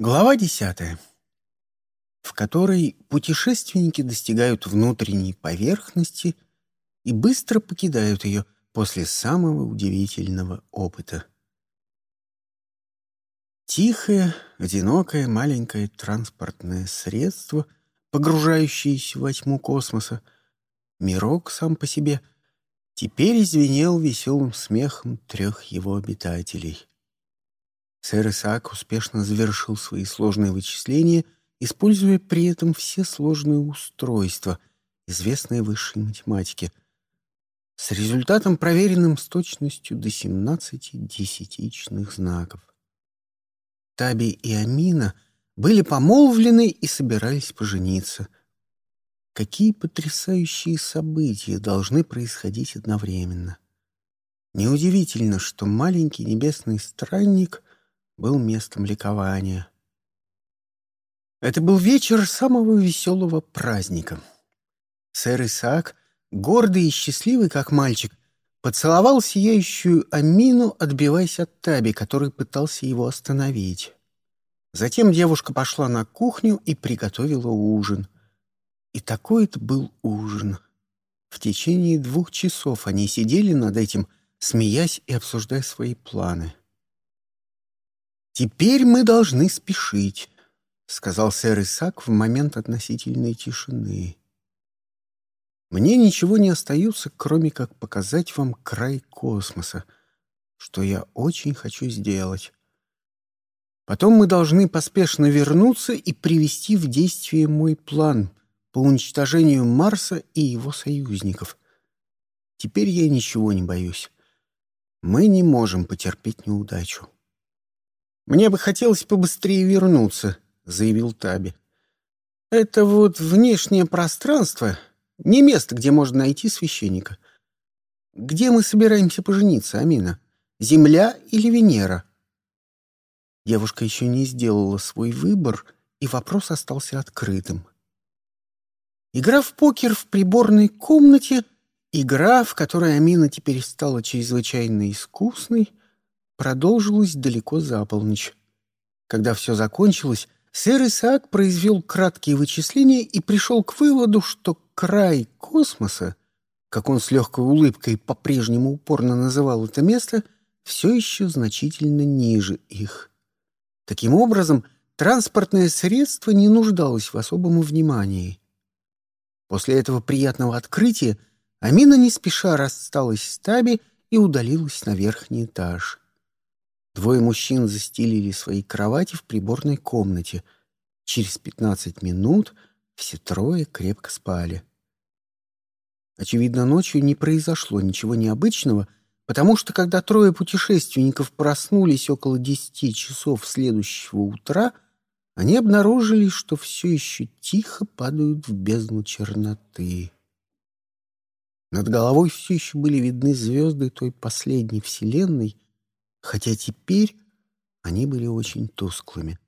Глава десятая, в которой путешественники достигают внутренней поверхности и быстро покидают ее после самого удивительного опыта. Тихое, одинокое, маленькое транспортное средство, погружающееся во тьму космоса, мирок сам по себе, теперь извинел веселым смехом трех его обитателей — Сэр Исаак успешно завершил свои сложные вычисления, используя при этом все сложные устройства, известные высшей математике, с результатом, проверенным с точностью до 17 десятичных знаков. Таби и Амина были помолвлены и собирались пожениться. Какие потрясающие события должны происходить одновременно! Неудивительно, что маленький небесный странник — был местом ликования. Это был вечер самого веселого праздника. Сэр Исаак, гордый и счастливый, как мальчик, поцеловал сияющую Амину, отбиваясь от Таби, который пытался его остановить. Затем девушка пошла на кухню и приготовила ужин. И такой это был ужин. В течение двух часов они сидели над этим, смеясь и обсуждая свои планы. «Теперь мы должны спешить», — сказал сэр Исаак в момент относительной тишины. «Мне ничего не остается, кроме как показать вам край космоса, что я очень хочу сделать. Потом мы должны поспешно вернуться и привести в действие мой план по уничтожению Марса и его союзников. Теперь я ничего не боюсь. Мы не можем потерпеть неудачу». «Мне бы хотелось побыстрее вернуться», — заявил Таби. «Это вот внешнее пространство, не место, где можно найти священника. Где мы собираемся пожениться, Амина? Земля или Венера?» Девушка еще не сделала свой выбор, и вопрос остался открытым. Игра в покер в приборной комнате, игра, в которой Амина теперь стала чрезвычайно искусной, продолжилось далеко за полночь. Когда все закончилось, сэр Исаак произвел краткие вычисления и пришел к выводу, что край космоса, как он с легкой улыбкой по-прежнему упорно называл это место, все еще значительно ниже их. Таким образом, транспортное средство не нуждалось в особом внимании. После этого приятного открытия Амина не спеша рассталась с Таби и удалилась на верхний этаж. Двое мужчин застелили свои кровати в приборной комнате. Через пятнадцать минут все трое крепко спали. Очевидно, ночью не произошло ничего необычного, потому что когда трое путешественников проснулись около десяти часов следующего утра, они обнаружили, что все еще тихо падают в бездну черноты. Над головой все еще были видны звезды той последней вселенной, хотя теперь они были очень тусклыми.